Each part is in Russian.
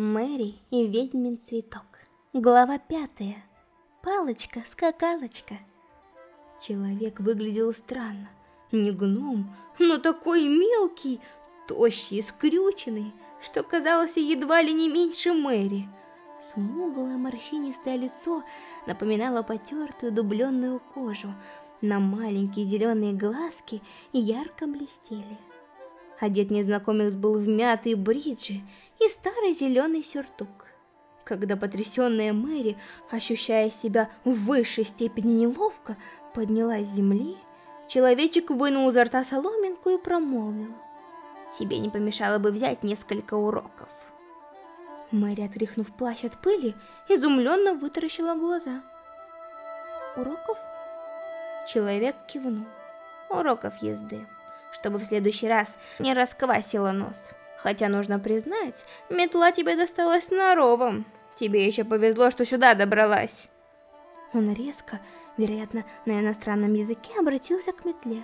Мэри и ведьмин цветок. Глава пятая. Палочка-скакалочка. Человек выглядел странно. Не гном, но такой мелкий, тощий скрюченный, что казалось едва ли не меньше Мэри. Смуглое морщинистое лицо напоминало потертую дубленную кожу, на маленькие зеленые глазки ярко блестели. Одет незнакомец был в мятые бриджи и старый зеленый сюртук. Когда потрясенная Мэри, ощущая себя в высшей степени неловко, поднялась с земли, человечек вынул изо рта соломинку и промолвил. «Тебе не помешало бы взять несколько уроков». Мэри, отряхнув плащ от пыли, изумленно вытаращила глаза. «Уроков?» Человек кивнул. «Уроков езды» чтобы в следующий раз не расквасила нос. Хотя нужно признать, метла тебе досталась сноровом. Тебе еще повезло, что сюда добралась. Он резко, вероятно, на иностранном языке обратился к метле.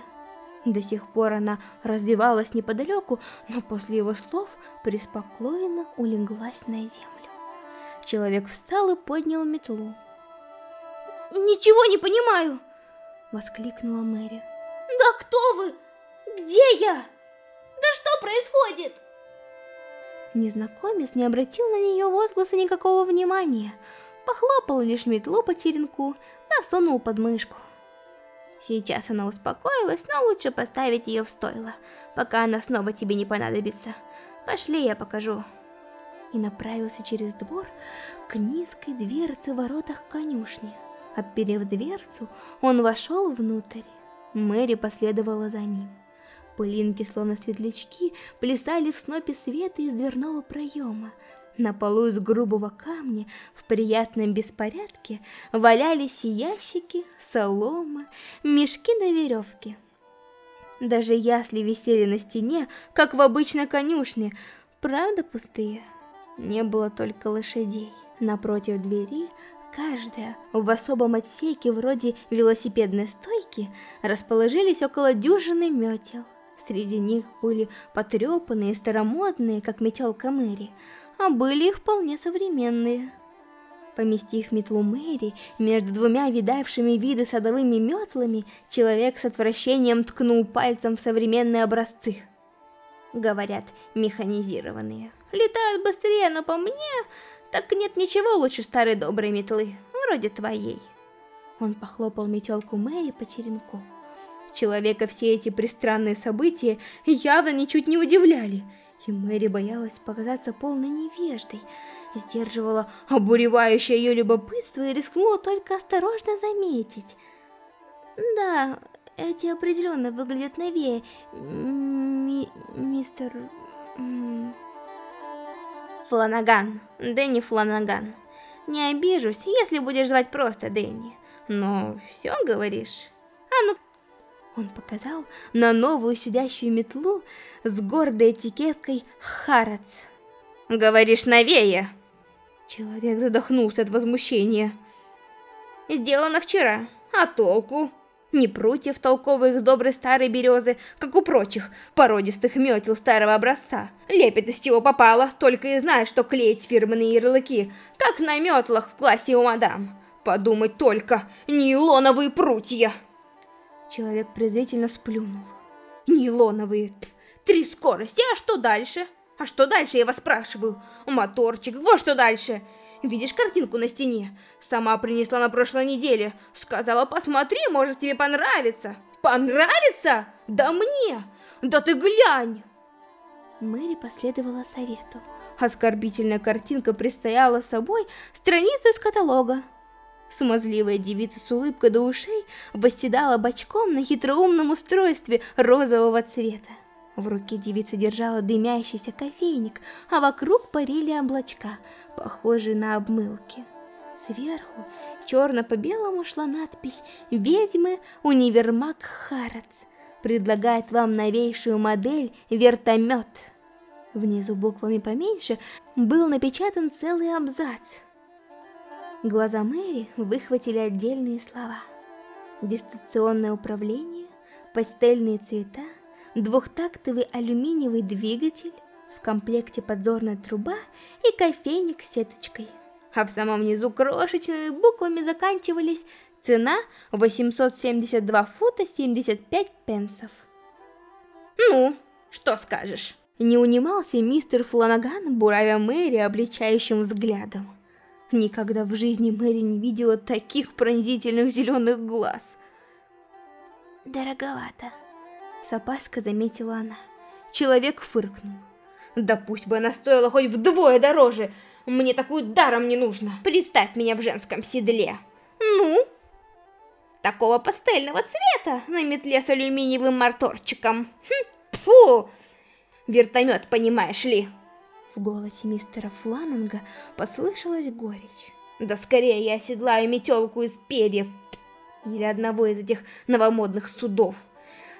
До сих пор она развивалась неподалеку, но после его слов преспокойно улеглась на землю. Человек встал и поднял метлу. «Ничего не понимаю!» — воскликнула Мэри. «Да кто вы? Где я? Да что происходит? Незнакомец не обратил на нее возгласа никакого внимания, похлопал лишь метлу по черенку, да сунул под мышку. Сейчас она успокоилась, но лучше поставить ее в стойло, пока она снова тебе не понадобится. Пошли, я покажу. И направился через двор к низкой дверце в воротах конюшни. Отперев дверцу, он вошел внутрь. Мэри последовала за ним. Пылинки, словно светлячки, плясали в снопе света из дверного проема. На полу из грубого камня в приятном беспорядке валялись ящики, солома, мешки на веревке. Даже ясли висели на стене, как в обычной конюшне, правда пустые. Не было только лошадей. Напротив двери каждая в особом отсеке вроде велосипедной стойки расположились около дюжины метел. Среди них были потрепанные, старомодные, как метелка Мэри, а были и вполне современные. Поместив метлу Мэри между двумя видавшими виды садовыми метлами, человек с отвращением ткнул пальцем в современные образцы. Говорят, механизированные. Летают быстрее, но по мне, так нет ничего лучше старой доброй метлы, вроде твоей. Он похлопал метелку Мэри по черенку. Человека все эти пристранные события явно ничуть не удивляли, и Мэри боялась показаться полной невеждой, сдерживала обуревающее ее любопытство и рискнула только осторожно заметить. Да, эти определенно выглядят новее, ми мистер... Фланаган, Дэнни Фланаган. Не обижусь, если будешь звать просто Дэнни. Но все говоришь? А ну он показал на новую сидящую метлу с гордой этикеткой «Харац». «Говоришь, новее!» Человек задохнулся от возмущения. «Сделано вчера. А толку?» Не прутьев толковых с доброй старой березы, как у прочих породистых метел старого образца. Лепит из чего попало, только и знает, что клеить фирменные ярлыки, как на метлах в классе у мадам. Подумать только, нейлоновые прутья! Человек презрительно сплюнул. Нейлоновые. Три скорости, а что дальше? А что дальше, я вас спрашиваю? Моторчик, вот что дальше. Видишь картинку на стене? Сама принесла на прошлой неделе. Сказала, посмотри, может тебе понравится. Понравится? Да мне! Да ты глянь! Мэри последовала совету. Оскорбительная картинка предстояла собой страницу из каталога. Смазливая девица с улыбкой до ушей восседала бочком на хитроумном устройстве розового цвета. В руке девица держала дымящийся кофейник, а вокруг парили облачка, похожие на обмылки. Сверху черно по белому шла надпись «Ведьмы Универмаг Харац» предлагает вам новейшую модель «Вертомет». Внизу буквами поменьше был напечатан целый абзац – Глаза Мэри выхватили отдельные слова. Дистанционное управление, пастельные цвета, двухтактовый алюминиевый двигатель, в комплекте подзорная труба и кофейник с сеточкой. А в самом низу крошечными буквами заканчивались цена 872 фута 75 пенсов. «Ну, что скажешь?» Не унимался мистер Фланаган, буравя Мэри обличающим взглядом. Никогда в жизни Мэри не видела таких пронзительных зеленых глаз. «Дороговато», — с опаской заметила она. Человек фыркнул. «Да пусть бы она стоила хоть вдвое дороже! Мне такую даром не нужно! Представь меня в женском седле!» «Ну?» «Такого пастельного цвета на метле с алюминиевым моторчиком! Хм, фу! Вертомет, понимаешь ли!» В голосе мистера Фланнинга послышалась горечь. «Да скорее я оседлаю метелку из перьев или одного из этих новомодных судов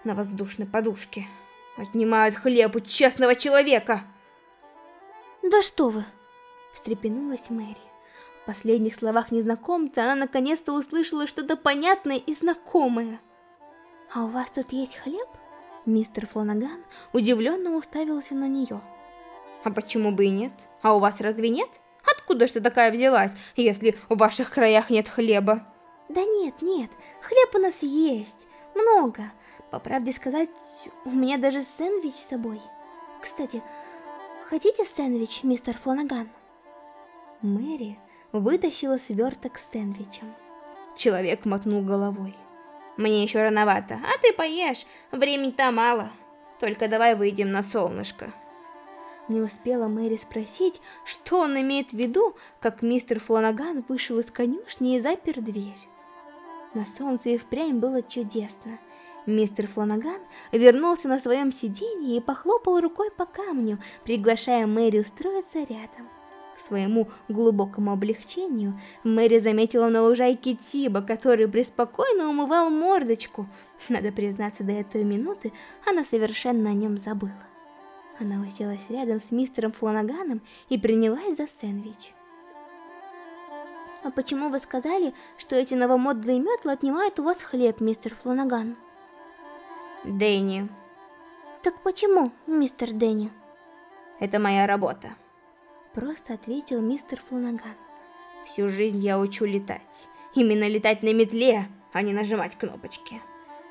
на воздушной подушке. Отнимают хлеб у честного человека!» «Да что вы!» — встрепенулась Мэри. В последних словах незнакомца она наконец-то услышала что-то понятное и знакомое. «А у вас тут есть хлеб?» Мистер Фланаган удивленно уставился на нее. «А почему бы и нет? А у вас разве нет? Откуда что такая взялась, если в ваших краях нет хлеба?» «Да нет, нет, хлеб у нас есть, много. По правде сказать, у меня даже сэндвич с собой. Кстати, хотите сэндвич, мистер Фланаган?» Мэри вытащила сверток с сэндвичем. Человек мотнул головой. Мне еще рановато, а ты поешь, времени-то мало. Только давай выйдем на солнышко. Не успела Мэри спросить, что он имеет в виду, как мистер Фланаган вышел из конюшни и запер дверь. На солнце и впрямь было чудесно. Мистер Фланаган вернулся на своем сиденье и похлопал рукой по камню, приглашая Мэри устроиться рядом. К своему глубокому облегчению, Мэри заметила на лужайке Тиба, который преспокойно умывал мордочку. Надо признаться, до этой минуты она совершенно о нем забыла. Она уселась рядом с мистером Фланаганом и принялась за сэндвич. «А почему вы сказали, что эти новомодные метлы отнимают у вас хлеб, мистер Фланаган?» «Дэнни». «Так почему, мистер Дэнни?» «Это моя работа». Просто ответил мистер Фланаган. Всю жизнь я учу летать. Именно летать на метле, а не нажимать кнопочки.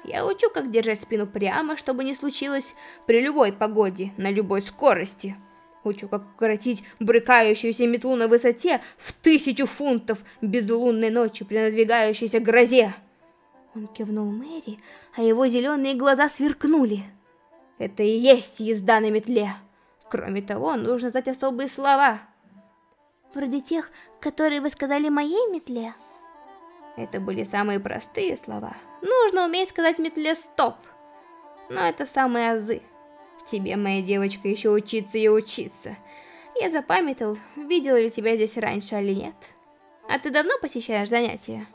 Я учу, как держать спину прямо, чтобы не случилось при любой погоде, на любой скорости. Учу, как укоротить брыкающуюся метлу на высоте в тысячу фунтов безлунной ночью при надвигающейся грозе. Он кивнул Мэри, а его зеленые глаза сверкнули. Это и есть езда на метле. Кроме того, нужно знать особые слова. Вроде тех, которые вы сказали моей метле? Это были самые простые слова. Нужно уметь сказать метле «стоп». Но это самые азы. Тебе, моя девочка, еще учиться и учиться. Я запамятовал, видела ли тебя здесь раньше или нет. А ты давно посещаешь занятия?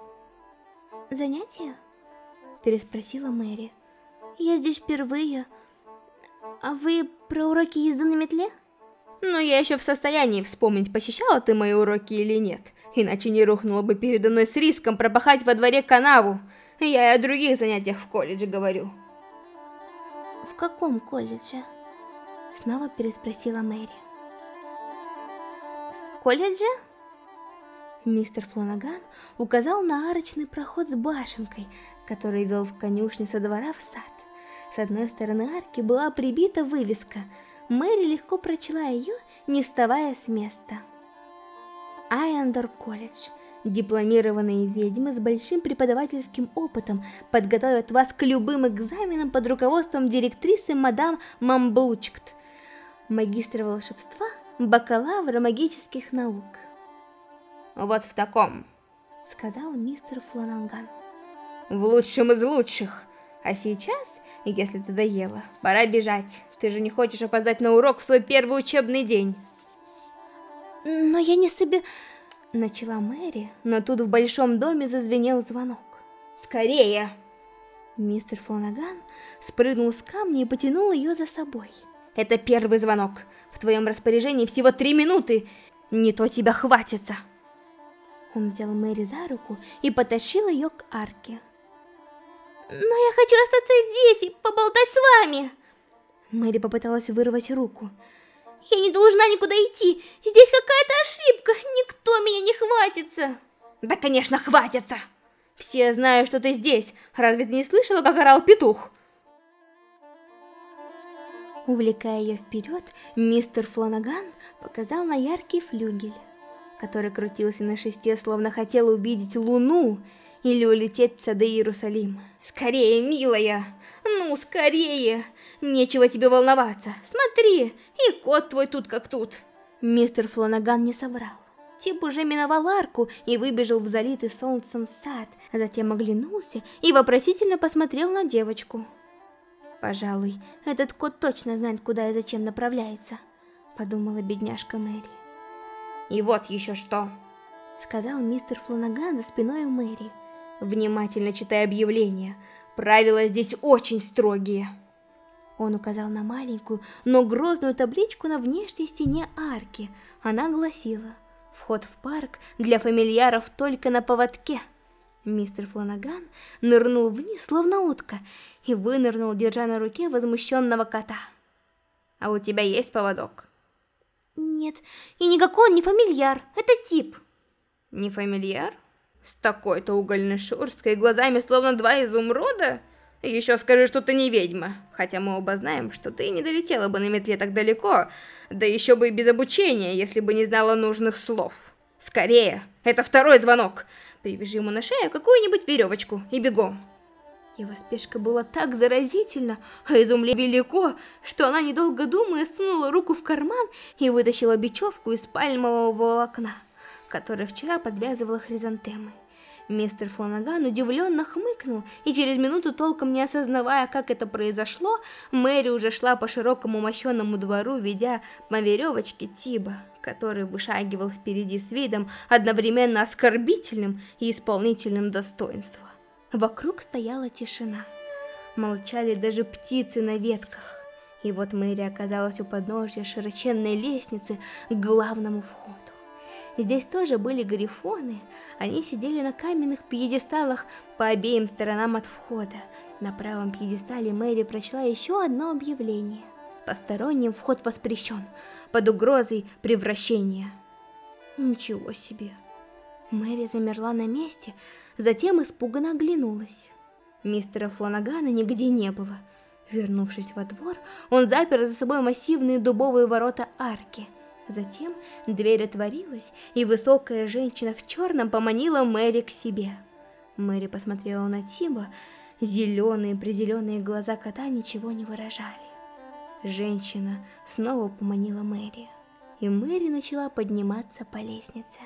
Занятия? Переспросила Мэри. Я здесь впервые. А вы про уроки езды на метле? Но я еще в состоянии вспомнить, посещала ты мои уроки или нет. Иначе не рухнула бы передо мной с риском пропахать во дворе канаву. Я и о других занятиях в колледже говорю. В каком колледже? Снова переспросила Мэри. В колледже? Мистер Фланаган указал на арочный проход с башенкой, который вел в конюшне со двора в сад. С одной стороны арки была прибита вывеска. Мэри легко прочла ее, не вставая с места. Айандер колледж. Дипломированные ведьмы с большим преподавательским опытом подготовят вас к любым экзаменам под руководством директрисы мадам Мамблучкт, магистра волшебства, бакалавра магических наук. «Вот в таком», — сказал мистер Флананган. «В лучшем из лучших. А сейчас, если ты доела, пора бежать. Ты же не хочешь опоздать на урок в свой первый учебный день. Но я не себе... Начала Мэри, но тут в большом доме зазвенел звонок. Скорее! Мистер Фланаган спрыгнул с камня и потянул ее за собой. Это первый звонок. В твоем распоряжении всего три минуты. Не то тебя хватится. Он взял Мэри за руку и потащил ее к арке. Но я хочу остаться здесь и поболтать с вами. Мэри попыталась вырвать руку. Я не должна никуда идти. Здесь какая-то ошибка. Никто меня не хватится. Да, конечно, хватится. Все знают, что ты здесь. Разве ты не слышала, как орал петух? Увлекая ее вперед, мистер Фланаган показал на яркий флюгель, который крутился на шесте, словно хотел увидеть луну или улететь в сады Иерусалима. «Скорее, милая! Ну, скорее! Нечего тебе волноваться! Смотри, и кот твой тут как тут!» Мистер Фланаган не соврал. Тип уже миновал арку и выбежал в залитый солнцем сад, а затем оглянулся и вопросительно посмотрел на девочку. «Пожалуй, этот кот точно знает, куда и зачем направляется», — подумала бедняжка Мэри. «И вот еще что», — сказал мистер Фланаган за спиной у Мэри, внимательно читая объявление. «Правила здесь очень строгие». Он указал на маленькую, но грозную табличку на внешней стене арки. Она гласила «Вход в парк для фамильяров только на поводке». Мистер Фланаган нырнул вниз, словно утка, и вынырнул, держа на руке возмущенного кота. «А у тебя есть поводок?» «Нет, и никакой он не фамильяр, это тип». «Не фамильяр? С такой-то угольной шурской глазами, словно два изумруда?» Еще скажи, что ты не ведьма, хотя мы оба знаем, что ты не долетела бы на метле так далеко, да еще бы и без обучения, если бы не знала нужных слов. Скорее, это второй звонок. Привяжи ему на шею какую-нибудь веревочку и бегом. Его спешка была так заразительна, а изумление велико, что она, недолго думая, сунула руку в карман и вытащила бечевку из пальмового волокна, которое вчера подвязывала хризантемой. Мистер Фланаган удивленно хмыкнул, и через минуту, толком не осознавая, как это произошло, Мэри уже шла по широкому мощенному двору, ведя по веревочке Тиба, который вышагивал впереди с видом одновременно оскорбительным и исполнительным достоинства. Вокруг стояла тишина. Молчали даже птицы на ветках. И вот Мэри оказалась у подножья широченной лестницы к главному входу. Здесь тоже были грифоны. Они сидели на каменных пьедесталах по обеим сторонам от входа. На правом пьедестале Мэри прочла еще одно объявление. Посторонним вход воспрещен, под угрозой превращения. Ничего себе. Мэри замерла на месте, затем испуганно оглянулась. Мистера Фланагана нигде не было. Вернувшись во двор, он запер за собой массивные дубовые ворота арки – Затем дверь отворилась, и высокая женщина в черном поманила Мэри к себе. Мэри посмотрела на Тиба, зеленые-пределенные глаза кота ничего не выражали. Женщина снова поманила Мэри, и Мэри начала подниматься по лестнице.